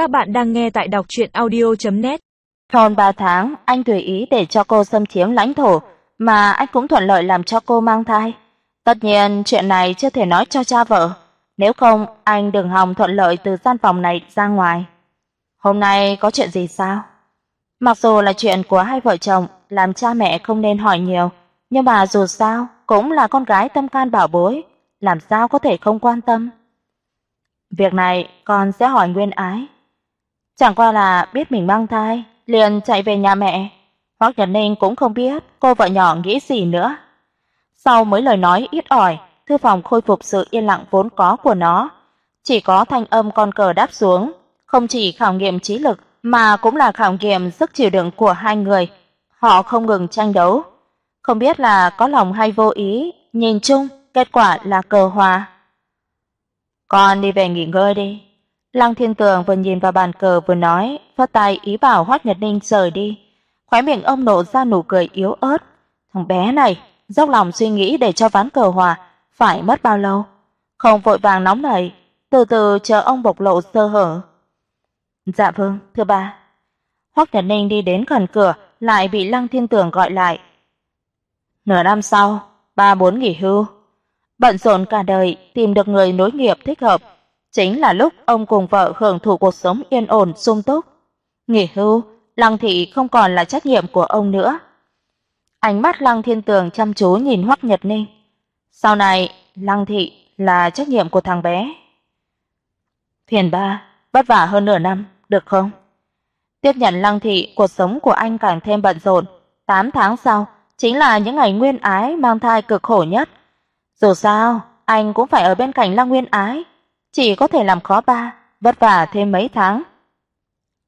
Các bạn đang nghe tại đọc chuyện audio.net Hơn 3 tháng, anh tùy ý để cho cô xâm chiếm lãnh thổ, mà anh cũng thuận lợi làm cho cô mang thai. Tất nhiên, chuyện này chưa thể nói cho cha vợ, nếu không anh đừng hòng thuận lợi từ gian phòng này ra ngoài. Hôm nay có chuyện gì sao? Mặc dù là chuyện của hai vợ chồng, làm cha mẹ không nên hỏi nhiều, nhưng mà dù sao cũng là con gái tâm can bảo bối, làm sao có thể không quan tâm. Việc này con sẽ hỏi Nguyên Ái. Chẳng qua là biết mình mang thai, liền chạy về nhà mẹ. Hoắc Nhật Ninh cũng không biết cô vợ nhỏ nghĩ gì nữa. Sau mấy lời nói ít ỏi, thư phòng khôi phục sự yên lặng vốn có của nó, chỉ có thanh âm con cờ đáp xuống, không chỉ khảo nghiệm trí lực mà cũng là khảo nghiệm sức chịu đựng của hai người. Họ không ngừng tranh đấu, không biết là có lòng hay vô ý, nhìn chung kết quả là cờ hòa. "Con đi về nghỉ ngơi đi." Lăng Thiên Tường vừa nhìn vào bàn cờ vừa nói, phất tay ý bảo Hoắc Nhật Ninh rời đi. Khóe miệng ông nổ ra nụ cười yếu ớt. Thằng bé này, dốc lòng suy nghĩ để cho ván cờ hòa, phải mất bao lâu? Không vội vàng nóng nảy, từ từ chờ ông bộc lộ sơ hở. Dạ vâng, thưa ba. Hoắc Nhật Ninh đi đến gần cửa, lại bị Lăng Thiên Tường gọi lại. Nửa năm sau, ba muốn nghỉ hưu. Bận rộn cả đời tìm được người nối nghiệp thích hợp, chính là lúc ông cùng vợ hưởng thụ cuộc sống yên ổn sung túc. Nghỉ hưu, Lăng thị không còn là trách nhiệm của ông nữa. Ánh mắt Lăng Thiên Tường chăm chú nhìn Hoắc Nhật Ninh. Sau này, Lăng thị là trách nhiệm của thằng bé. Phiền ba, vất vả hơn nửa năm, được không? Tiếp nhận Lăng thị, cuộc sống của anh càng thêm bận rộn. 8 tháng sau, chính là những ngày Nguyên Ái mang thai cực khổ nhất. Dù sao, anh cũng phải ở bên cạnh Lăng Nguyên Ái, chỉ có thể làm khó ba, vất vả thêm mấy tháng.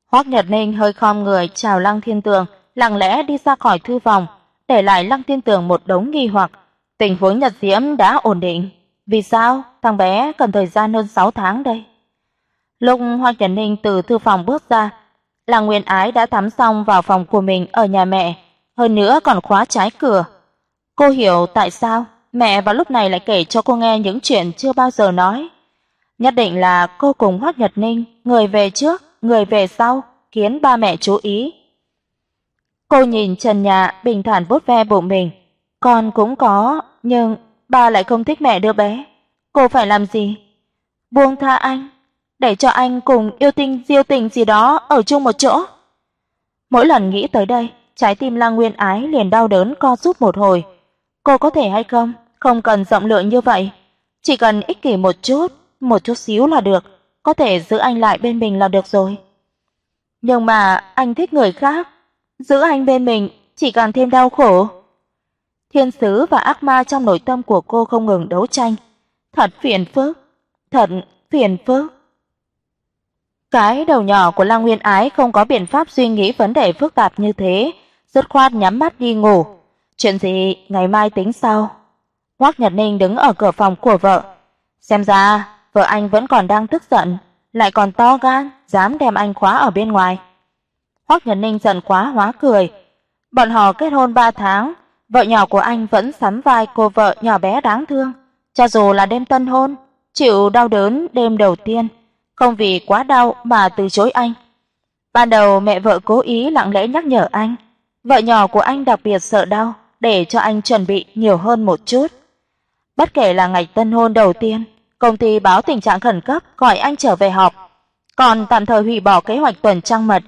Hoắc Nhật Ninh hơi khom người chào Lăng Thiên Tường, lặng lẽ đi ra khỏi thư phòng, để lại Lăng Thiên Tường một đống nghi hoặc. Tình huống Nhật Diễm đã ổn định, vì sao thằng bé cần thời gian hơn 6 tháng đây? Lúc Hoắc Nhật Ninh từ thư phòng bước ra, Lăng Nguyên Ái đã tắm xong vào phòng của mình ở nhà mẹ, hơn nữa còn khóa trái cửa. Cô hiểu tại sao mẹ vào lúc này lại kể cho cô nghe những chuyện chưa bao giờ nói. Nhất định là cô cùng Hoắc Nhật Ninh, người về trước, người về sau, khiến ba mẹ chú ý. Cô nhìn trần nhà bình thản vuốt ve bụng mình, con cũng có, nhưng ba lại không thích mẹ đứa bé. Cô phải làm gì? Buông tha anh, để cho anh cùng yêu tinh diêu tình gì đó ở chung một chỗ. Mỗi lần nghĩ tới đây, trái tim Lăng Nguyên Ái liền đau đớn co rút một hồi. Cô có thể hay không, không cần rộng lượng như vậy, chỉ cần ích kỷ một chút, một chút xíu là được, có thể giữ anh lại bên mình là được rồi. Nhưng mà anh thích người khác, giữ anh bên mình chỉ càng thêm đau khổ. Thiên sứ và ác ma trong nội tâm của cô không ngừng đấu tranh, thật phiền phức, thật phiền phức. Cái đầu nhỏ của Lăng Nguyên Ái không có biện pháp suy nghĩ vấn đề phức tạp như thế, dứt khoát nhắm mắt đi ngủ. Chuyện gì ngày mai tính sau. Hoắc Nhật Ninh đứng ở cửa phòng của vợ, xem ra vợ anh vẫn còn đang tức giận, lại còn to gan dám đem anh khóa ở bên ngoài. Hoắc Nhật Ninh giận quá hóa cười. Bọn họ kết hôn 3 tháng, vợ nhỏ của anh vẫn sắm vai cô vợ nhỏ bé đáng thương, cho dù là đêm tân hôn, chịu đau đớn đêm đầu tiên, không vì quá đau mà từ chối anh. Ban đầu mẹ vợ cố ý lặng lẽ nhắc nhở anh, vợ nhỏ của anh đặc biệt sợ đau, để cho anh chuẩn bị nhiều hơn một chút. Bất kể là ngày tân hôn đầu tiên, công ty báo tình trạng khẩn cấp gọi anh trở về họp, còn tạm thời hủy bỏ kế hoạch tuần trăng mật.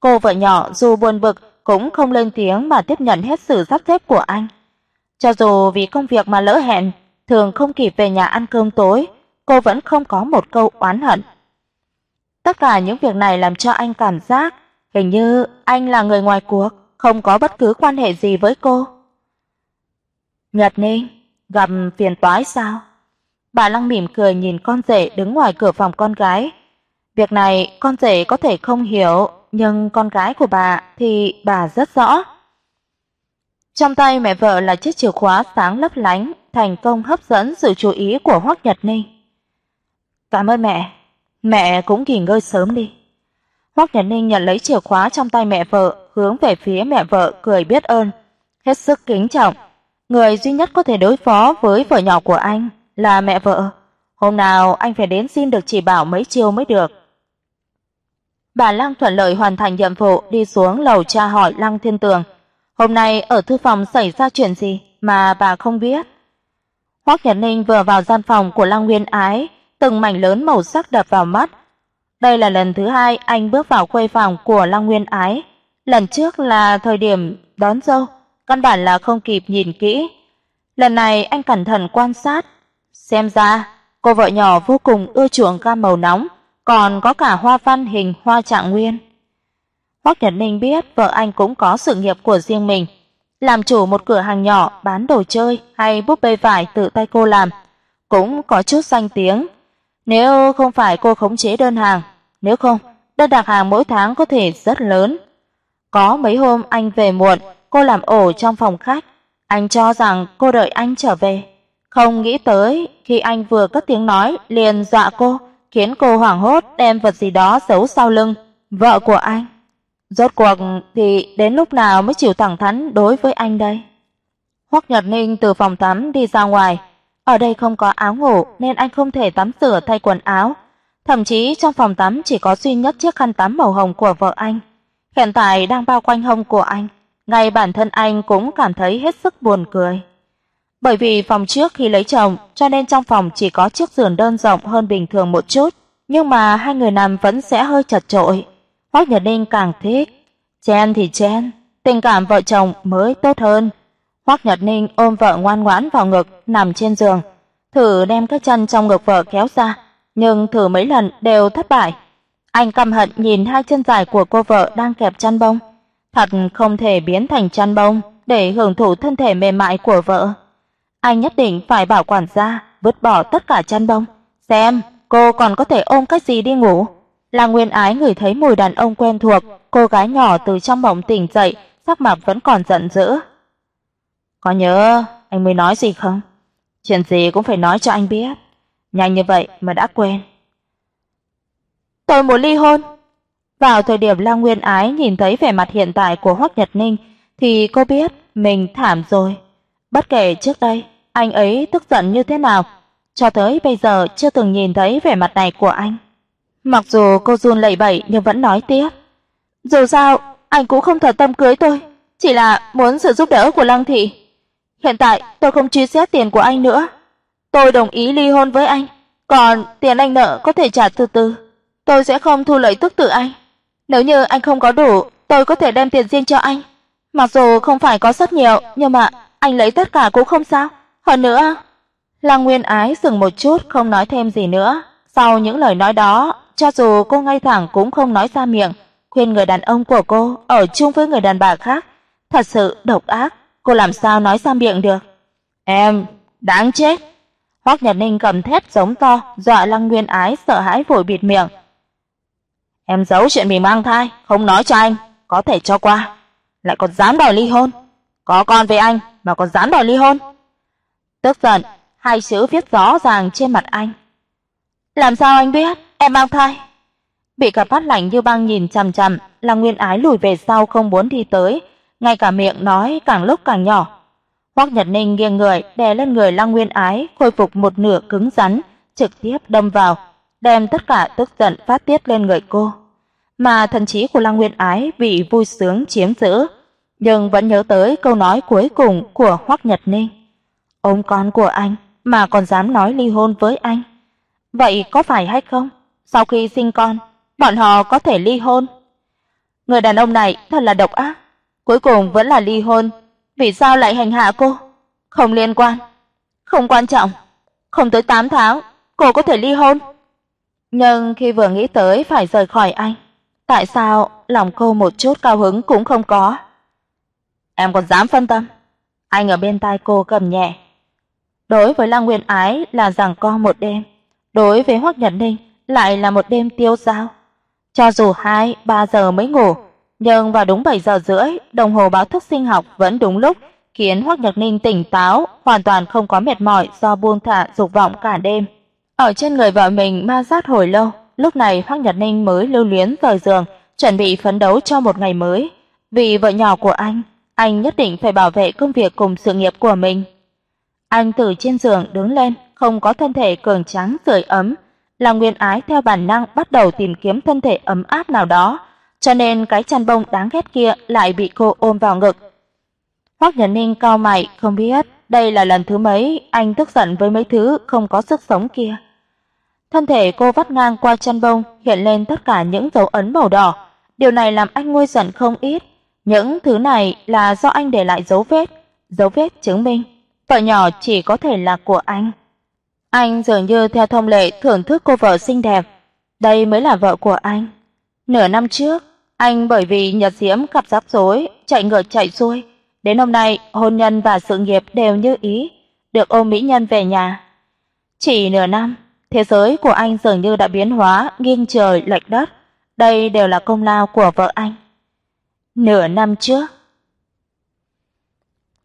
Cô vợ nhỏ dù buồn bực cũng không lên tiếng mà tiếp nhận hết sự sắp xếp của anh. Cho dù vì công việc mà lỡ hẹn, thường không kịp về nhà ăn cơm tối, cô vẫn không có một câu oán hận. Tất cả những việc này làm cho anh cảm giác hình như anh là người ngoài cuộc, không có bất cứ quan hệ gì với cô. Nhật Ninh, gặp phiền toái sao? Bà Lăng mỉm cười nhìn con rể đứng ngoài cửa phòng con gái. Việc này con rể có thể không hiểu, nhưng con gái của bà thì bà rất rõ. Trong tay mẹ vợ là chiếc chìa khóa sáng lấp lánh, thành công hấp dẫn sự chú ý của Hoắc Nhật Ninh. "Cảm ơn mẹ, mẹ cũng nghỉ ngơi sớm đi." Hoắc Nhật Ninh nhận lấy chìa khóa trong tay mẹ vợ, hướng về phía mẹ vợ cười biết ơn, hết sức kính trọng. Người duy nhất có thể đối phó với vợ nhỏ của anh là mẹ vợ. Hôm nào anh phải đến xin được chỉ bảo mấy chiêu mới được. bà Lăng thuận lợi hoàn thành nhiệm vụ đi xuống lầu tra hỏi Lăng Thiên Tường. Hôm nay ở thư phòng xảy ra chuyện gì mà bà không biết? Hoắc Nhật Ninh vừa vào gian phòng của Lăng Nguyên Ái, từng mảnh lớn màu sắc đập vào mắt. Đây là lần thứ hai anh bước vào khuê phòng của Lăng Nguyên Ái. Lần trước là thời điểm đón dâu, căn bản là không kịp nhìn kỹ. Lần này anh cẩn thận quan sát, xem ra cô vợ nhỏ vô cùng ưa chuộng cam màu nóng, còn có cả hoa văn hình hoa trạng nguyên. Hoắc Nhật Ninh biết vợ anh cũng có sự nghiệp của riêng mình, làm chủ một cửa hàng nhỏ bán đồ chơi hay búp bê vải tự tay cô làm, cũng có chút danh tiếng. Nếu không phải cô khống chế đơn hàng, nếu không, đơn đặt hàng mỗi tháng có thể rất lớn. Có mấy hôm anh về muộn, cô làm ổ trong phòng khách, anh cho rằng cô đợi anh trở về, không nghĩ tới khi anh vừa cất tiếng nói liền dọa cô, khiến cô hoảng hốt đem vật gì đó giấu sau lưng, vợ của anh. Rốt cuộc thì đến lúc nào mới chịu thẳng thắn đối với anh đây? Hoắc Nhật Ninh từ phòng tắm đi ra ngoài, ở đây không có áo ngủ nên anh không thể tắm rửa thay quần áo, thậm chí trong phòng tắm chỉ có duy nhất chiếc khăn tắm màu hồng của vợ anh, hiện tại đang bao quanh hông của anh, ngay bản thân anh cũng cảm thấy hết sức buồn cười. Bởi vì phòng trước khi lấy chồng, cho nên trong phòng chỉ có chiếc giường đơn rộng hơn bình thường một chút, nhưng mà hai người nằm vẫn sẽ hơi chật chội. Hoắc Nhật Ninh càng thích, chen thì chen, tình cảm vợ chồng mới tốt hơn. Hoắc Nhật Ninh ôm vợ ngoan ngoãn vào ngực, nằm trên giường, thử đem cái chân trong ngực vợ kéo ra, nhưng thử mấy lần đều thất bại. Anh căm hận nhìn hai chân dài của cô vợ đang kẹp chăn bông, thật không thể biến thành chăn bông để hưởng thụ thân thể mềm mại của vợ. Anh nhất định phải bảo quản gia vứt bỏ tất cả chăn bông, xem cô còn có thể ôm cái gì đi ngủ. Là Nguyên Ái ngửi thấy mùi đàn ông quen thuộc, cô gái nhỏ từ trong mộng tỉnh dậy, sắc mặt vẫn còn giận dữ. "Có nhớ anh mới nói gì không? Chuyện gì cũng phải nói cho anh biết. Nhanh như vậy mà đã quên." "Tôi muốn ly hôn." Vào thời điểm La Nguyên Ái nhìn thấy vẻ mặt hiện tại của Hoắc Nhật Ninh thì cô biết mình thảm rồi. Bất kể trước đây anh ấy tức giận như thế nào, cho tới bây giờ chưa từng nhìn thấy vẻ mặt này của anh. Mặc dù cô run lẩy bẩy nhưng vẫn nói tiếp. Dù sao, anh cũng không thật tâm cưới tôi, chỉ là muốn sự giúp đỡ của Lăng thị. Hiện tại tôi không truy xét tiền của anh nữa. Tôi đồng ý ly hôn với anh, còn tiền anh nợ có thể trả từ từ. Tôi sẽ không thu lợi tức từ anh. Nếu như anh không có đủ, tôi có thể đem tiền riêng cho anh. Mặc dù không phải có rất nhiều, nhưng mà anh lấy tất cả cũng không sao. Hơn nữa, Lăng Nguyên Ái dừng một chút không nói thêm gì nữa. Sau những lời nói đó, cho dù cô ngay thẳng cũng không nói ra miệng, khuyên người đàn ông của cô ở chung với người đàn bà khác, thật sự độc ác, cô làm sao nói ra miệng được. Em, đáng chết. Hoắc Nhật Ninh cầm thét giống to, dọa Lăng Nguyên Ái sợ hãi vội bịt miệng. Em giấu chuyện mình mang thai, không nói cho anh, có thể cho qua, lại còn dám đòi ly hôn. Có con với anh mà còn dám đòi ly hôn. Tức giận, hai chữ viết rõ ràng trên mặt anh. Làm sao anh biết em mang thai? Bị cặp mắt lạnh như băng nhìn chằm chằm, là Nguyên Ái lùi về sau không muốn đi tới, ngay cả miệng nói càng lúc càng nhỏ. Hoắc Nhật Ninh nghiêng người, đè lên người Lăng Nguyên Ái, khôi phục một nửa cứng rắn, trực tiếp đâm vào, đem tất cả tức giận phát tiết lên người cô. Mà thần trí của Lăng Nguyên Ái bị vui sướng chiếm giữ, nhưng vẫn nhớ tới câu nói cuối cùng của Hoắc Nhật Ninh. ông con của anh mà còn dám nói ly hôn với anh. Vậy có phải hay không? Sau khi sinh con, bọn họ có thể ly hôn. Người đàn ông này thật là độc ác, cuối cùng vẫn là ly hôn, vì sao lại hành hạ cô? Không liên quan, không quan trọng, không tới 8 tháng cô có thể ly hôn. Nhưng khi vừa nghĩ tới phải rời khỏi anh, tại sao lòng cô một chút cao hứng cũng không có? Em còn dám phân tâm? Anh ở bên tai cô cầm nhẹ. Đối với Lăng Nguyên Ái là giằng co một đêm, đối với Hoắc Nhật Ninh lại là một đêm tiêu dao. Cho dù 2, 3 giờ mới ngủ, nhưng vào đúng 7 giờ rưỡi, đồng hồ báo thức sinh học vẫn đúng lúc, khiến Hoắc Nhật Ninh tỉnh táo, hoàn toàn không có mệt mỏi do buông thả dục vọng cả đêm. Ở trên người vợ mình ma sát hồi lâu, lúc này Hoắc Nhật Ninh mới lưu luyến rời giường, chuẩn bị phấn đấu cho một ngày mới. Vì vợ nhỏ của anh, anh nhất định phải bảo vệ công việc cùng sự nghiệp của mình. Anh từ trên giường đứng lên, không có thân thể cường tráng sưởi ấm, là Nguyên Ái theo bản năng bắt đầu tìm kiếm thân thể ấm áp nào đó, cho nên cái chăn bông đáng ghét kia lại bị cô ôm vào ngực. Hoắc Nhật Ninh cau mày, không biết đây là lần thứ mấy anh tức giận với mấy thứ không có sức sống kia. Thân thể cô vắt ngang qua chăn bông, hiện lên tất cả những dấu ấn màu đỏ, điều này làm anh nguôi giận không ít. Những thứ này là do anh để lại dấu vết, dấu vết chứng minh vợ nhỏ chỉ có thể là của anh. Anh dường như theo thông lệ thưởng thức cô vợ xinh đẹp, đây mới là vợ của anh. Nửa năm trước, anh bởi vì Nhật Diễm gặp rắc rối, chạy ngược chạy xuôi, đến hôm nay hôn nhân và sự nghiệp đều như ý, được ôm mỹ nhân về nhà. Chỉ nửa năm, thế giới của anh dường như đã biến hóa nghiêng trời lệch đất, đây đều là công lao của vợ anh. Nửa năm trước,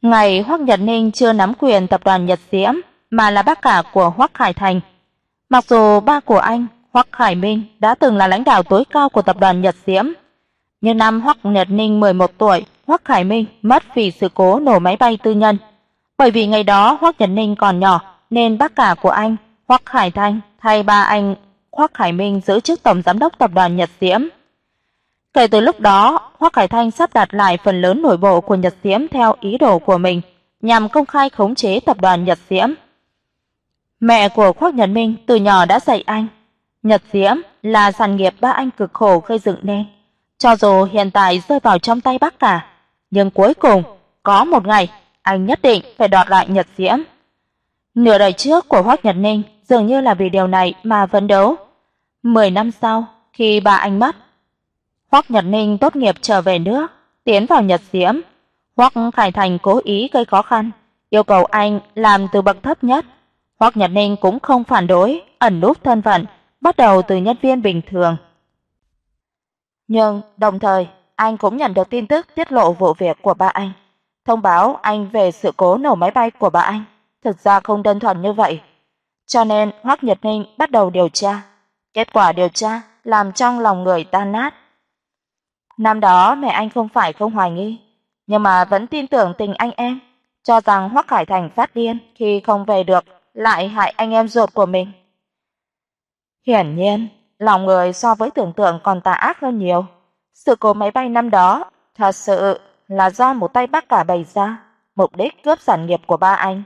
ngày Hoắc Nhật Ninh chưa nắm quyền tập đoàn Nhật Diễm, mà là bác cả của Hoắc Khải Thành. Mặc dù ba của anh, Hoắc Khải Minh đã từng là lãnh đạo tối cao của tập đoàn Nhật Diễm, nhưng năm Hoắc Nhật Ninh 11 tuổi, Hoắc Khải Minh mất vì sự cố nổ máy bay tư nhân. Bởi vì ngày đó Hoắc Nhật Ninh còn nhỏ, nên bác cả của anh, Hoắc Khải Thành thay ba anh Hoắc Khải Minh giữ chức tổng giám đốc tập đoàn Nhật Diễm. Kể từ lúc đó, Hoắc Khải Thanh sắp đặt lại phần lớn nội bộ của Nhật Diễm theo ý đồ của mình, nhằm công khai khống chế tập đoàn Nhật Diễm. Mẹ của Hoắc Nhật Minh từ nhỏ đã dạy anh, Nhật Diễm là sản nghiệp ba anh cực khổ gây dựng nên, cho dù hiện tại rơi vào trong tay bác cả, nhưng cuối cùng có một ngày anh nhất định phải đoạt lại Nhật Diễm. Nửa đời trước của Hoắc Nhật Ninh dường như là vì điều này mà phấn đấu. 10 năm sau, khi ba anh mất, Hoắc Nhật Ninh tốt nghiệp trở về nước, tiến vào Nhật Diễm. Hoắc Khải Thành cố ý gây khó khăn, yêu cầu anh làm từ bậc thấp nhất. Hoắc Nhật Ninh cũng không phản đối, ẩn núp thân phận, bắt đầu từ nhân viên bình thường. Nhưng đồng thời, anh cũng nhận được tin tức tiết lộ vụ việc của ba anh, thông báo anh về sự cố nổ máy bay của ba anh. Thực ra không đơn thuần như vậy. Cho nên Hoắc Nhật Ninh bắt đầu điều tra. Kết quả điều tra làm trong lòng người tan nát. Năm đó mẹ anh không phải không hoài nghi, nhưng mà vẫn tin tưởng tình anh em, cho rằng Hoắc Khải Thành phát điên khi không về được, lại hại anh em ruột của mình. Hiển nhiên, lòng người so với tưởng tượng còn tà ác hơn nhiều. Sự cố máy bay năm đó thật sự là do một tay bác cả bày ra, mục đích cướp sản nghiệp của ba anh.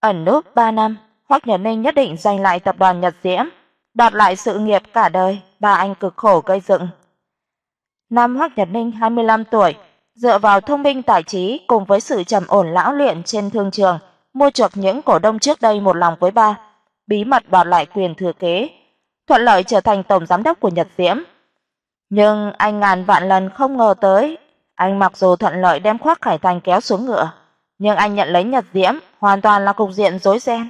Ẩn núp 3 năm, Hoắc Nhật Ninh nhất định giành lại tập đoàn Nhật Diễm, đoạt lại sự nghiệp cả đời ba anh cực khổ gây dựng. Nam Hoắc Nhật Ninh 25 tuổi, dựa vào thông minh tài trí cùng với sự trầm ổn lão luyện trên thương trường, mua chuộc những cổ đông trước đây một lòng với ba, bí mật đoạt lại quyền thừa kế, thuận lợi trở thành tổng giám đốc của Nhật Diễm. Nhưng anh ngàn vạn lần không ngờ tới, anh mặc dù thuận lợi đem Khoác Khải Thành kéo xuống ngựa, nhưng anh nhận lấy Nhật Diễm hoàn toàn là cục diện rối ren.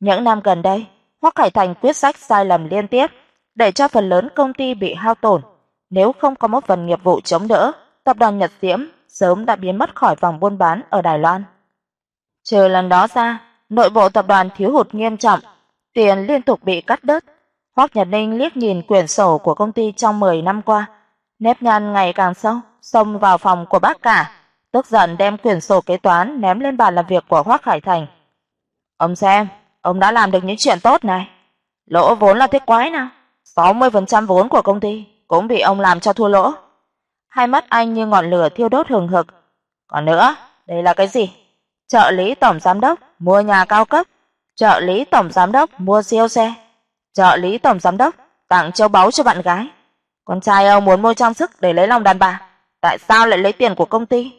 Những năm gần đây, Hoắc Khải Thành quyết sách sai lầm liên tiếp, để cho phần lớn công ty bị hao tổn, nếu không có một phần nghiệp vụ chống đỡ, tập đoàn Nhật Diễm sớm đã biến mất khỏi vòng buôn bán ở Đài Loan. Trừ lần đó ra, nội bộ tập đoàn thiếu hụt nghiêm trọng, tiền liên tục bị cắt đứt. Hoắc Nhật Ninh liếc nhìn quyển sổ của công ty trong 10 năm qua, nếp nhăn ngày càng sâu, xông vào phòng của bác cả, tức giận đem quyển sổ kế toán ném lên bàn làm việc của Hoắc Hải Thành. "Ông xem, ông đã làm được những chuyện tốt này. Lỗ vốn là thế quái nào? 60% vốn của công ty cũng bị ông làm cho thua lỗ. Hai mắt anh như ngọn lửa thiêu đốt hừng hực. Còn nữa, đây là cái gì? Trợ lý tổng giám đốc mua nhà cao cấp, trợ lý tổng giám đốc mua siêu xe, trợ lý tổng giám đốc tặng châu báu cho bạn gái. Con trai ông muốn mua trang sức để lấy lòng đàn bà, tại sao lại lấy tiền của công ty?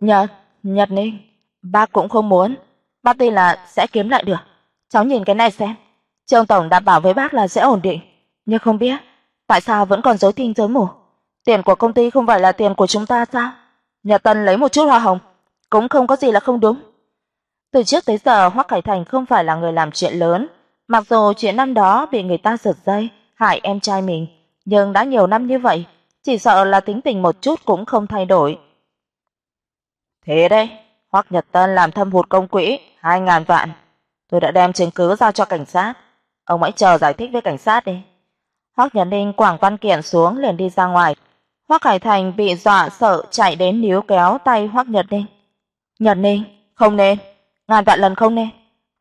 Nhật, Nhật Ninh, ba cũng không muốn, ba tin là sẽ kiếm lại được. Cháu nhìn cái này xem, Trương tổng đảm bảo với bác là sẽ ổn định, nhưng không biết tại sao vẫn còn dối tinh dối mù? Tiền của công ty không phải là tiền của chúng ta sao? Nhà Tân lấy một chút hoa hồng, cũng không có gì là không đúng. Từ trước tới giờ Hoắc Khải Thành không phải là người làm chuyện lớn, mặc dù chuyện năm đó bị người ta giật dây, hại em trai mình, nhưng đã nhiều năm như vậy, chỉ sợ là tính tình một chút cũng không thay đổi. Thế đây, Hoắc Nhật Tân làm thâm hụt công quỹ 2000 vạn. Tôi đã đem chứng cứ giao cho cảnh sát. Ông hãy chờ giải thích với cảnh sát đi. Hoắc Nhật Ninh quẳng văn kiện xuống liền đi ra ngoài. Hoắc Hải Thành bị dọa sợ chạy đến níu kéo tay Hoắc Nhật Ninh. "Nhật Ninh, không nên, ngàn vạn lần không nên.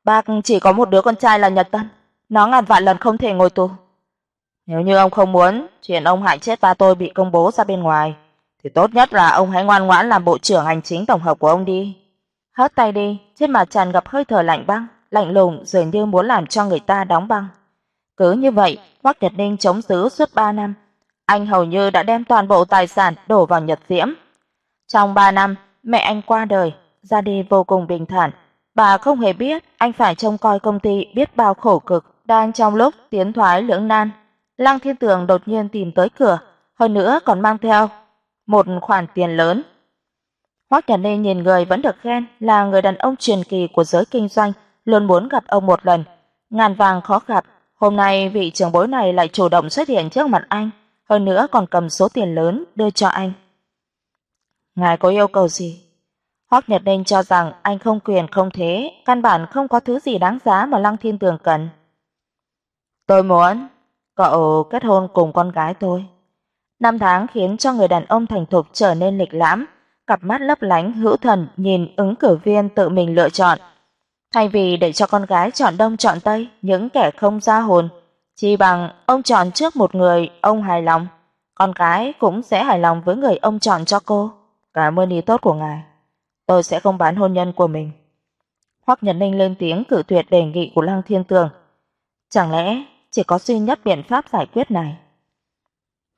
Bác chỉ có một đứa con trai là Nhật Tân, nó ngàn vạn lần không thể ngồi tù. Nếu như ông không muốn chuyện ông hại chết ba tôi bị công bố ra bên ngoài, thì tốt nhất là ông hãy ngoan ngoãn làm bộ trưởng hành chính tổng hợp của ông đi. Hất tay đi, trên mặt tràn ngập hơi thở lạnh băng, lạnh lùng dường như muốn làm cho người ta đóng băng. Cứ như vậy, Hoắc Nhật Ninh chống giữ suốt 3 năm, anh hầu như đã đem toàn bộ tài sản đổ vào Nhật Diễm. Trong 3 năm, mẹ anh qua đời, ra đi vô cùng bình thản, bà không hề biết anh phải trông coi công ty biết bao khổ cực, đang trong lúc tiến thoái lưỡng nan. Lăng Thiên Tường đột nhiên tìm tới cửa, hơn nữa còn mang theo một khoản tiền lớn. Hoắc Nhật Ninh nhìn người vẫn được khen là người đàn ông truyền kỳ của giới kinh doanh, luôn muốn gặp ông một lần, ngàn vàng khó gặp, hôm nay vị trưởng bối này lại chủ động xuất hiện trước mặt anh, hơn nữa còn cầm số tiền lớn đưa cho anh. Ngài có yêu cầu gì? Hoắc Nhật Ninh cho rằng anh không quyền không thế, căn bản không có thứ gì đáng giá mà Lăng Thiên Tường cần. Tôi muốn cậu kết hôn cùng con gái tôi. Năm tháng khiến cho người đàn ông thành thục trở nên lịch lãm, cặp mắt lấp lánh hữu thần nhìn ứng cử viên tự mình lựa chọn. Thay vì để cho con gái chọn đông chọn tây, những kẻ không ra hồn, chỉ bằng ông chọn trước một người ông hài lòng, con gái cũng sẽ hài lòng với người ông chọn cho cô. Cảm ơn ý tốt của ngài. Tôi sẽ không bán hôn nhân của mình. Hoắc Nhật Ninh lên tiếng cự tuyệt đề nghị của Lăng Thiên Tường. Chẳng lẽ chỉ có duy nhất biện pháp giải quyết này?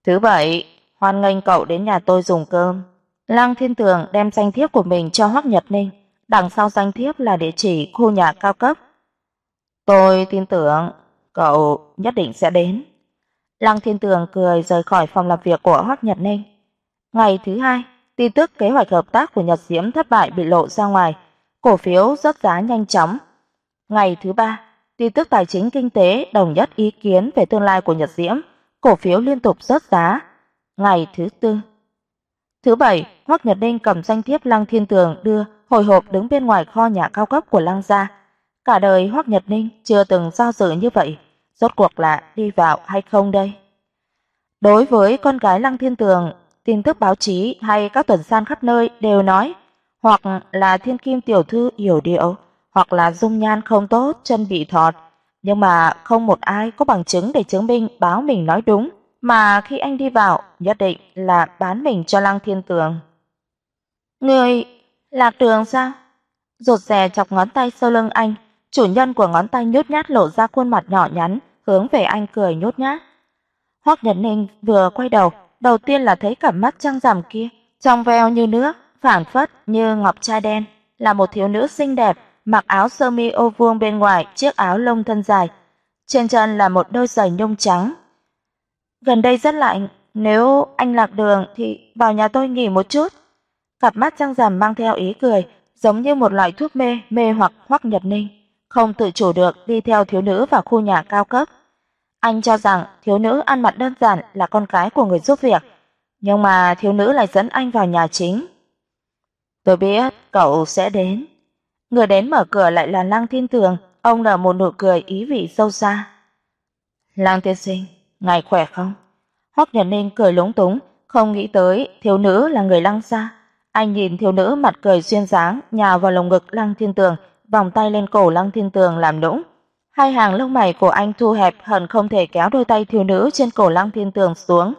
Thứ bảy, hoan nghênh cậu đến nhà tôi dùng cơm. Lăng Thiên Tường đem danh thiếp của mình cho Hoắc Nhật Ninh, đằng sau danh thiếp là địa chỉ khu nhà cao cấp. Tôi tin tưởng cậu nhất định sẽ đến. Lăng Thiên Tường cười rời khỏi phòng làm việc của Hoắc Nhật Ninh. Ngày thứ hai, tin tức kế hoạch hợp tác của Nhật Diễm thất bại bị lộ ra ngoài, cổ phiếu rớt giá nhanh chóng. Ngày thứ ba, tin tức tài chính kinh tế đồng nhất ý kiến về tương lai của Nhật Diễm, cổ phiếu liên tục rớt giá. Ngày thứ tư, thứ bảy, Hoắc Nhật Ninh cầm danh thiếp Lăng Thiên Tường đưa, hồi hộp đứng bên ngoài kho nhà cao cấp của Lăng gia. Cả đời Hoắc Nhật Ninh chưa từng do dự như vậy, rốt cuộc là đi vào hay không đây? Đối với con gái Lăng Thiên Tường, tin tức báo chí hay các tuần san khắp nơi đều nói hoặc là thiên kim tiểu thư hiểu điệu, hoặc là dung nhan không tốt, chân bị thọt, nhưng mà không một ai có bằng chứng để chứng minh báo mình nói đúng, mà khi anh đi vào, nhất định là bán mình cho Lăng Thiên Tường. Người Lạc Đường sao? Rụt rè chọc ngón tay sau lưng anh, chủ nhân của ngón tay nhút nhát lộ ra khuôn mặt nhỏ nhắn, hướng về anh cười nhút nhát. Hoắc Nhật Ninh vừa quay đầu, đầu tiên là thấy cặp mắt trăng rằm kia, trong veo như nước, phảng phất như ngọc trai đen, là một thiếu nữ xinh đẹp, mặc áo sơ mi ô vuông bên ngoài, chiếc áo lông thân dài, trên chân là một đôi giày nhung trắng. Gần đây rất lạnh, nếu anh lạc đường thì vào nhà tôi nghỉ một chút. Cặp mắt trăng rằm mang theo ý cười, giống như một loại thuốc mê mê hoặc Hoắc Nhật Ninh, không tự chủ được đi theo thiếu nữ vào khu nhà cao cấp. Anh cho rằng thiếu nữ ăn mặc đơn giản là con gái của người giúp việc, nhưng mà thiếu nữ lại dẫn anh vào nhà chính. Tôi biết cậu sẽ đến. Người đến mở cửa lại là Lăng Thiên Tường, ông nở một nụ cười ý vị sâu xa. Lăng tiên sinh, ngài khỏe không? Hoắc Nhật Ninh cười lúng túng, không nghĩ tới thiếu nữ là người Lăng gia. Anh nhìn thiếu nữ mặt cười xuyên dáng nhào vào lồng ngực Lăng Thiên Tường, vòng tay lên cổ Lăng Thiên Tường làm nũng. Hai hàng lông mày của anh thu hẹp hận không thể kéo đôi tay thiếu nữ trên cổ Lăng Thiên Tường xuống.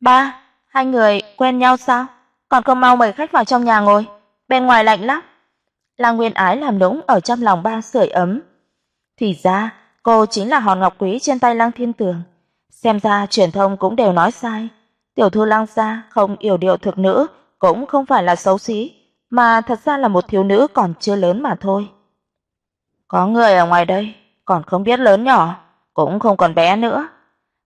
"Ba, hai người quen nhau sao? Còn không mau mời khách vào trong nhà ngồi, bên ngoài lạnh lắm." Lăng Nguyên Ái làm nũng ở trong lòng ba sưởi ấm. Thì ra, cô chính là hòn ngọc quý trên tay Lăng Thiên Tường. Xem ra truyền thông cũng đều nói sai. Tiểu thư Lăng gia không yểu điệu thực nữ, cũng không phải là xấu xí, mà thật ra là một thiếu nữ còn chưa lớn mà thôi. Có người ở ngoài đây, còn không biết lớn nhỏ, cũng không còn bé nữa.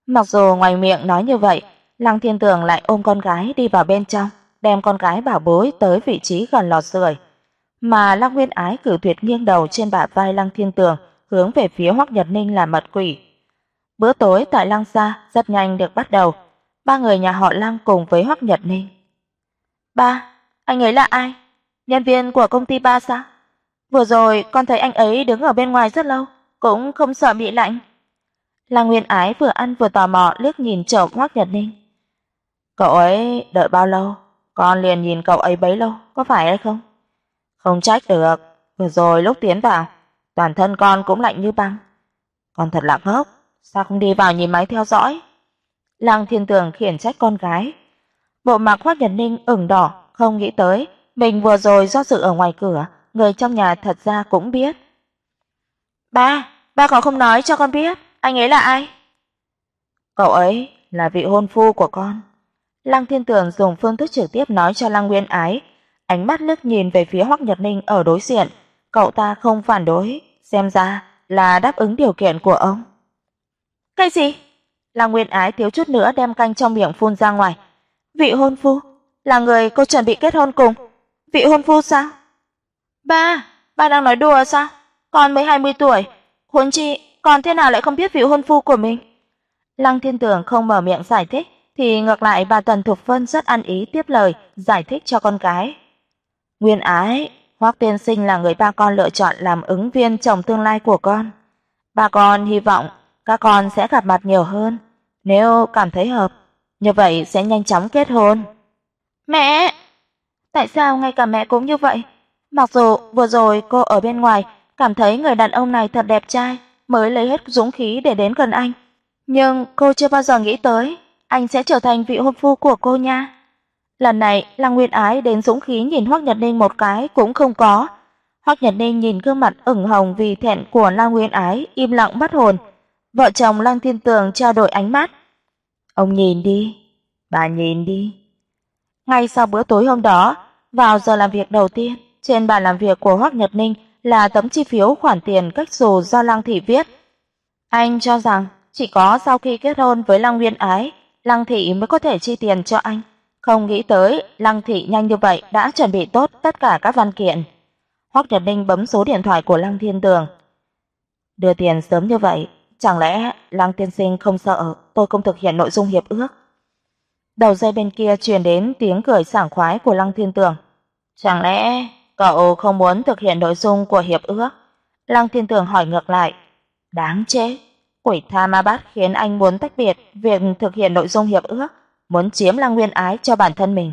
Mặc dù ngoài miệng nói như vậy, Lăng Thiên Tường lại ôm con gái đi vào bên trong, đem con gái bảo bối tới vị trí gần lò sưởi, mà Lăng Nguyên Ái cử tuyệt nghiêng đầu trên bả vai Lăng Thiên Tường, hướng về phía Hoắc Nhật Ninh là mật quỷ. Bữa tối tại Lăng gia rất nhanh được bắt đầu, ba người nhà họ Lăng cùng với Hoắc Nhật Ninh. "Ba, anh ấy là ai? Nhân viên của công ty ba sao?" Vừa rồi con thấy anh ấy đứng ở bên ngoài rất lâu, cũng không sợ bị lạnh. Lăng Nguyên Ái vừa ăn vừa tò mò liếc nhìn trộm Hoắc Nhật Ninh. Cậu ấy đợi bao lâu, con liền nhìn cậu ấy bấy lâu, có phải hay không? Không trách được, vừa rồi lúc tiến vào, toàn thân con cũng lạnh như băng. Con thật là ngốc, sao không đi vào nhìn máy theo dõi? Lăng Thiên Tường khiển trách con gái. Bộ mặt Hoắc Nhật Ninh ửng đỏ, không nghĩ tới mình vừa rồi do dự ở ngoài cửa, người trong nhà thật ra cũng biết. "Ba, ba còn không nói cho con biết, anh ấy là ai?" "Cậu ấy là vị hôn phu của con." Lăng Thiên Tường dùng phương thức trực tiếp nói cho Lăng Nguyên Ái, ánh mắt lướt nhìn về phía Hoắc Nhật Ninh ở đối diện, cậu ta không phản đối, xem ra là đáp ứng điều kiện của ông. Cái gì? Lăng Nguyên Ái thiếu chút nữa đem canh trong miệng phun ra ngoài. Vị hôn phu là người cô chuẩn bị kết hôn cùng? Vị hôn phu sao? Ba, ba đang nói đùa sao? Con mới 20 tuổi, huống chi còn thế nào lại không biết vị hôn phu của mình? Lăng Thiên Tường không mở miệng giải thích, thì ngược lại bà Tần Thục Vân rất ăn ý tiếp lời giải thích cho con cái. Nguyên Ái, Hoắc tiên sinh là người ba con lựa chọn làm ứng viên chồng tương lai của con. Ba con hy vọng các con sẽ gặp mặt nhiều hơn, nếu cảm thấy hợp, như vậy sẽ nhanh chóng kết hôn. Mẹ, tại sao ngay cả mẹ cũng như vậy? Mặc dù vừa rồi cô ở bên ngoài cảm thấy người đàn ông này thật đẹp trai, mới lấy hết dũng khí để đến gần anh, nhưng cô chưa bao giờ nghĩ tới anh sẽ trở thành vị hôn phu của cô nha. Lần này, Lăng Nguyên Ái đến dũng khí nhìn Hoắc Nhật Ninh một cái cũng không có. Hoắc Nhật Ninh nhìn gương mặt ửng hồng vì thẹn của Lăng Nguyên Ái, im lặng bất hồn. Vợ chồng Lăng Thiên Tường trao đổi ánh mắt. Ông nhìn đi, bà nhìn đi. Ngay sau bữa tối hôm đó, vào giờ làm việc đầu tiên, trên bàn làm việc của Hoắc Nhật Ninh là tấm chi phiếu khoản tiền cách sổ do Lăng thị viết. Anh cho rằng chỉ có sau khi kết hôn với Lăng Nguyên Ái, Lăng thị mới có thể chi tiền cho anh. Không nghĩ tới, Lăng thị nhanh như vậy đã chuẩn bị tốt tất cả các văn kiện. Hoắc Nhật Ninh bấm số điện thoại của Lăng Thiên Tường. Đưa tiền sớm như vậy, chẳng lẽ Lăng tiên sinh không sợ tôi không thực hiện nội dung hiệp ước? Đầu dây bên kia truyền đến tiếng cười sảng khoái của Lăng Thiên Tường. Chẳng lẽ cậu không muốn thực hiện nội dung của hiệp ước? Lăng Thiên Tường hỏi ngược lại. Đáng chết, quỷ tha ma bát khiến anh muốn tách biệt việc thực hiện nội dung hiệp ước muốn chiếm Lăng Nguyên Ái cho bản thân mình.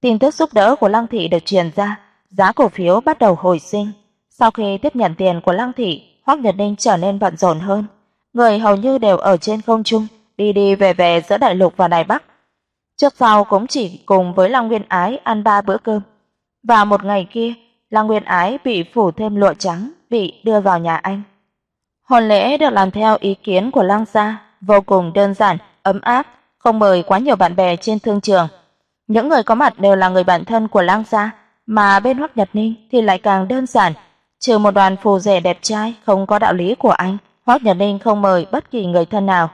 Tin tức giúp đỡ của Lăng thị được truyền ra, giá cổ phiếu bắt đầu hồi sinh. Sau khi tiếp nhận tiền của Lăng thị, Hoắc Nhật Ninh trở nên bận rộn hơn, người hầu như đều ở trên không trung, đi đi về về giữa đại lục và đài Bắc. Trước sau cũng chỉ cùng với Lăng Nguyên Ái ăn ba bữa cơm. Và một ngày kia, Lăng Nguyên Ái bị phủ thêm lụa trắng, bị đưa vào nhà anh. Hôn lễ được làm theo ý kiến của Lăng gia, vô cùng đơn giản, ấm áp, không mời quá nhiều bạn bè trên thương trường. Những người có mặt đều là người bạn thân của Lăng gia, mà bên Hoắc Nhật Ninh thì lại càng đơn giản, trừ một đoàn phù rể đẹp trai không có đạo lý của anh, Hoắc Nhật Ninh không mời bất kỳ người thân nào.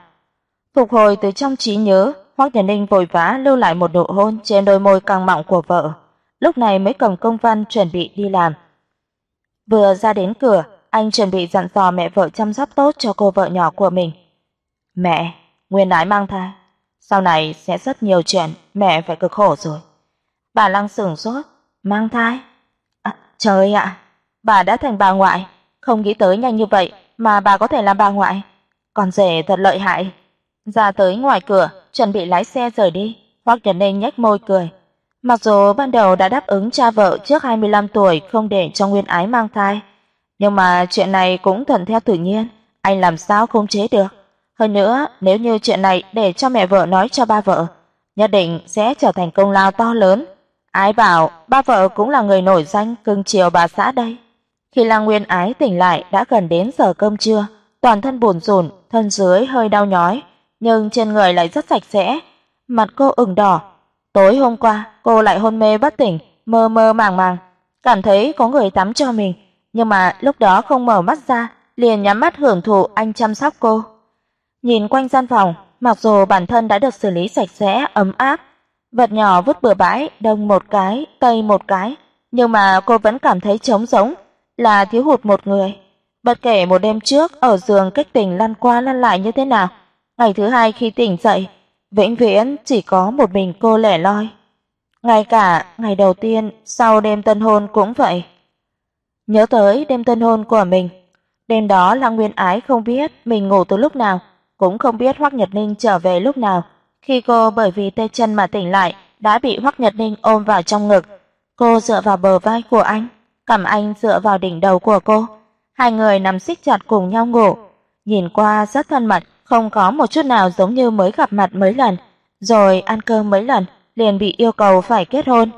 Phục hồi từ trong trí nhớ, Hoắc Nhật Ninh vội vã lưu lại một nụ hôn trên đôi môi căng mọng của vợ, lúc này mới cầm công văn chuẩn bị đi làm. Vừa ra đến cửa, anh chuẩn bị dặn dò mẹ vợ chăm sóc tốt cho cô vợ nhỏ của mình. "Mẹ, Nguyên Ái mang thai, sau này sẽ rất nhiều chuyện, mẹ phải cực khổ rồi." Bà Lăng sững sốt, "Mang thai? À, trời ạ, bà đã thành bà ngoại, không nghĩ tới nhanh như vậy mà bà có thể làm bà ngoại. Con rể thật lợi hại." Ra tới ngoài cửa, chuẩn bị lái xe rời đi, Hoắc Nhật Ninh nhếch môi cười. Mặc dù ban đầu đã đáp ứng cha vợ trước 25 tuổi không để cho Nguyên Ái mang thai, nhưng mà chuyện này cũng thuận theo tự nhiên, anh làm sao không chế được. Hơn nữa, nếu như chuyện này để cho mẹ vợ nói cho ba vợ, nhất định sẽ trở thành công lao to lớn. Ái bảo, ba vợ cũng là người nổi danh cưng chiều bà xã đây. Khi Lăng Nguyên Ái tỉnh lại đã gần đến giờ cơm trưa, toàn thân buồn rùn, thân dưới hơi đau nhói, nhưng trên người lại rất sạch sẽ, mặt cô ửng đỏ. Tối hôm qua, cô lại hôn mê bất tỉnh, mơ mơ màng màng, cảm thấy có người tắm cho mình, nhưng mà lúc đó không mở mắt ra, liền nhắm mắt hưởng thụ anh chăm sóc cô. Nhìn quanh gian phòng, mặc dù bản thân đã được xử lý sạch sẽ, ấm áp, vật nhỏ vứt bừa bãi, đông một cái, tây một cái, nhưng mà cô vẫn cảm thấy trống rỗng, là thiếu hụt một người. Bất kể một đêm trước ở giường cách tình lăn qua lăn lại như thế nào, ngày thứ hai khi tỉnh dậy, vĩnh viễn chỉ có một mình cô lẻ loi. Ngay cả ngày đầu tiên sau đêm tân hôn cũng vậy. Nhớ tới đêm tân hôn của mình, đêm đó Lăng Nguyên Ái không biết mình ngủ từ lúc nào, cũng không biết Hoắc Nhật Ninh trở về lúc nào. Khi cô bởi vì tê chân mà tỉnh lại, đã bị Hoắc Nhật Ninh ôm vào trong ngực. Cô dựa vào bờ vai của anh, cằm anh dựa vào đỉnh đầu của cô. Hai người nằm xích chặt cùng nhau ngủ. nhìn qua rất thân mật, không có một chút nào giống như mới gặp mặt mấy lần, rồi ăn cơm mấy lần, liền bị yêu cầu phải kết hôn.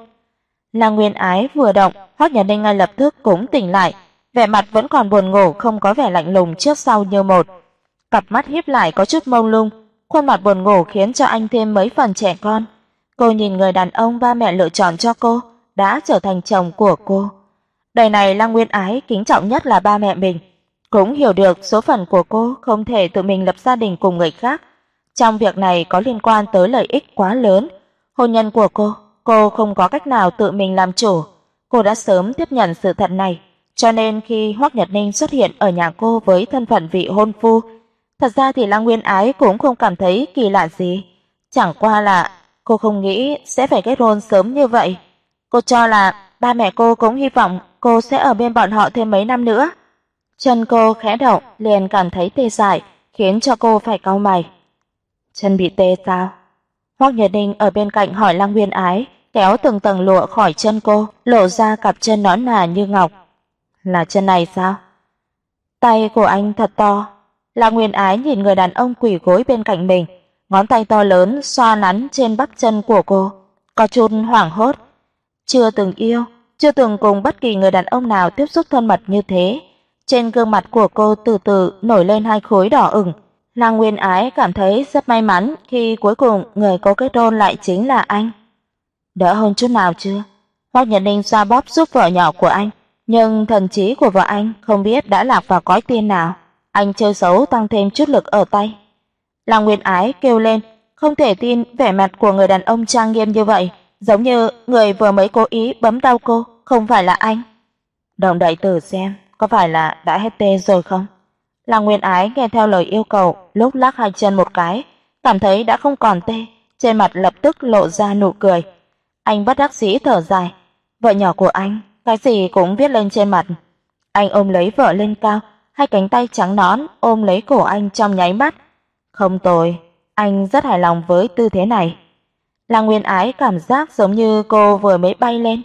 Lăng Nguyên Ái vừa động, Hoắc Nhật Ninh ngay lập tức cũng tỉnh lại, vẻ mặt vẫn còn buồn ngủ không có vẻ lạnh lùng trước sau như một. Cặp mắt híp lại có chút mông lung, khuôn mặt buồn ngủ khiến cho anh thêm mấy phần trẻ con. Cô nhìn người đàn ông ba mẹ lựa chọn cho cô, đã trở thành chồng của cô. Đời này Lăng Nguyên Ái kính trọng nhất là ba mẹ mình, cũng hiểu được số phận của cô không thể tự mình lập gia đình cùng người khác. Trong việc này có liên quan tới lợi ích quá lớn, hôn nhân của cô, cô không có cách nào tự mình làm chủ. Cô đã sớm tiếp nhận sự thật này, cho nên khi Hoắc Nhật Ninh xuất hiện ở nhà cô với thân phận vị hôn phu, thật ra thì Lăng Nguyên Ái cũng không cảm thấy kỳ lạ gì, chẳng qua là cô không nghĩ sẽ phải kết hôn sớm như vậy. Cô cho là ba mẹ cô cũng hy vọng cô sẽ ở bên bọn họ thêm mấy năm nữa. Chân cô khẽ động, liền cảm thấy tê dại, khiến cho cô phải cau mày. Chân bị tê sao? Hoắc Nhật Ninh ở bên cạnh hỏi Lăng Nguyên Ái, kéo từng tầng lụa khỏi chân cô, lộ ra cặp chân nõn nà như ngọc. Là chân này sao? Tay của anh thật to. Lăng Nguyên Ái nhìn người đàn ông quỳ gối bên cạnh mình, ngón tay to lớn xoa nắn trên bắp chân của cô, có chút hoảng hốt. Chưa từng yêu, chưa từng cùng bất kỳ người đàn ông nào tiếp xúc thân mật như thế. Trên gương mặt của cô từ từ nổi lên hai khối đỏ ửng. Lăng Nguyên Ái cảm thấy rất may mắn khi cuối cùng người có kết hôn lại chính là anh. Đỡ hơn chút nào chưa? Hoắc Nhật Ninh xoa bóp giúp vợ nhỏ của anh, nhưng thần trí của vợ anh không biết đã lạc vào cõi tiên nào. Anh chơi xấu tăng thêm chút lực ở tay. Lăng Nguyên Ái kêu lên, không thể tin vẻ mặt của người đàn ông trang nghiêm như vậy, giống như người vừa mới cố ý bấm đau cô, không phải là anh. Đồng đại tử xem, có phải là đã hết tê rồi không? là Nguyên Ái nghe theo lời yêu cầu, lúc lắc hai chân một cái, cảm thấy đã không còn tê, trên mặt lập tức lộ ra nụ cười. Anh bất đắc dĩ thở dài, vợ nhỏ của anh, cái gì cũng viết lên trên mặt. Anh ôm lấy vợ lên cao, hai cánh tay trắng nõn ôm lấy cổ anh trong nháy mắt. Không tồi, anh rất hài lòng với tư thế này. Lăng Nguyên Ái cảm giác giống như cô vừa mới bay lên.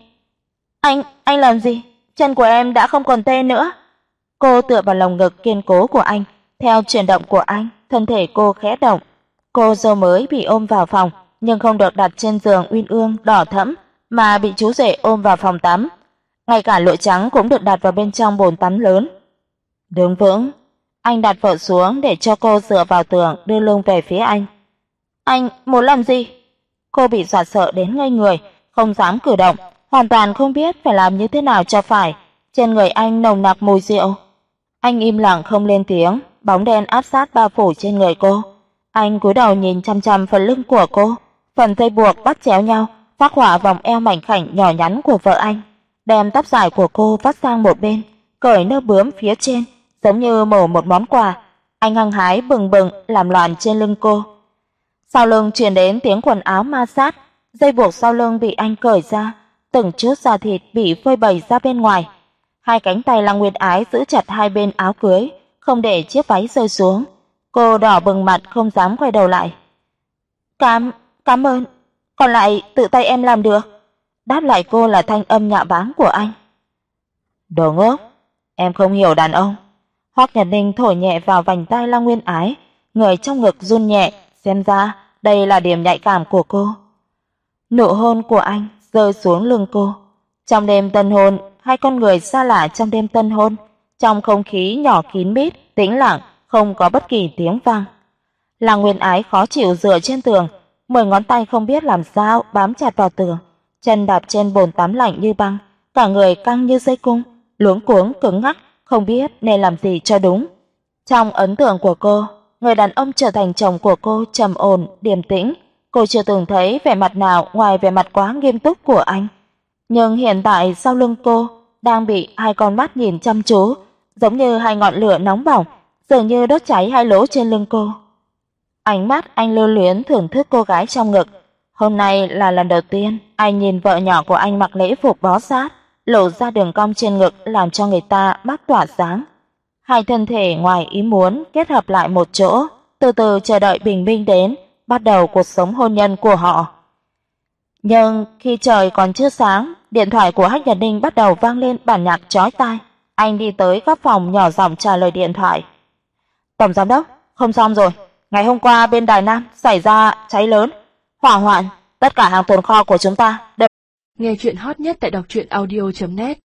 "Anh, anh làm gì? Chân của em đã không còn tê nữa." Cô tựa vào lồng ngực kiên cố của anh, theo chuyển động của anh, thân thể cô khẽ động. Cô dâu mới bị ôm vào phòng, nhưng không được đặt trên giường uyên ương đỏ thẫm, mà bị chú rể ôm vào phòng tắm. Ngay cả lụa trắng cũng được đặt vào bên trong bồn tắm lớn. Đứng vững, anh đặt vợ xuống để cho cô dựa vào tường, đưa lưng về phía anh. "Anh muốn làm gì?" Cô bị dọa sợ đến ngây người, không dám cử động, hoàn toàn không biết phải làm như thế nào cho phải. Trên người anh nồng nặc mùi rượu. Anh im lặng không lên tiếng, bóng đen áp sát bao phủ trên người cô. Anh cúi đầu nhìn chăm chăm phần lưng của cô, phần dây buộc bắt chéo nhau, phác họa vòng eo mảnh khảnh nhỏ nhắn của vợ anh, đem tóc dài của cô vắt sang một bên, cởi nơ bướm phía trên, giống như mổ một món quà. Anh hăng hái bừng bừng làm loạn trên lưng cô. Sau lưng truyền đến tiếng quần áo ma sát, dây buộc sau lưng bị anh cởi ra, từng chiếc da thịt bị phơi bày ra bên ngoài. Hai cánh tay Lăng Nguyệt Ái giữ chặt hai bên áo cưới, không để chiếc váy rơi xuống. Cô đỏ bừng mặt không dám quay đầu lại. "Cảm, cảm ơn, còn lại tự tay em làm được." Đáp lại cô là thanh âm nhạ báng của anh. "Đồ ngốc, em không hiểu đàn ông." Hoắc Nhật Ninh thổi nhẹ vào vành tai Lăng Nguyên Ái, người trong ngực run nhẹ, xem ra đây là điểm nhạy cảm của cô. Nụ hôn của anh rơi xuống lưng cô. Trong đêm tân hôn, hai con người xa lạ trong đêm tân hôn, trong không khí nhỏ kín mít, tĩnh lặng, không có bất kỳ tiếng vang. Lăng Nguyên Ái khó chịu dựa trên tường, mười ngón tay không biết làm sao bám chặt vào tường, chân đạp trên bồn tắm lạnh như băng, cả người căng như dây cung, luống cuống cứng ngắc, không biết nên làm gì cho đúng. Trong ấn tượng của cô, người đàn ông trở thành chồng của cô trầm ổn, điềm tĩnh, cô chưa từng thấy vẻ mặt nào ngoài vẻ mặt quá nghiêm túc của anh. Nhưng hiện tại sau lưng cô đang bị hai con mắt nhìn chăm chú, giống như hai ngọn lửa nóng bỏng, dường như đốt cháy hai lỗ trên lưng cô. Ánh mắt anh lưu luyến thưởng thức cô gái trong ngực. Hôm nay là lần đầu tiên anh nhìn vợ nhỏ của anh mặc lễ phục bó sát, lộ ra đường cong trên ngực làm cho người ta mắt tỏa sáng. Hai thân thể ngoài ý muốn kết hợp lại một chỗ, từ từ chờ đợi bình minh đến, bắt đầu cuộc sống hôn nhân của họ. Nhưng khi trời còn chưa sáng, điện thoại của Hách Nhật Ninh bắt đầu vang lên bản nhạc chói tai. Anh đi tới góc phòng nhỏ giọng trả lời điện thoại. Tổng giám đốc, không xong rồi. Ngày hôm qua bên Đài Nam xảy ra cháy lớn, hỏa hoạn, tất cả hàng tồn kho của chúng ta đều Nghe chuyện hot nhất tại đọc truyện audio net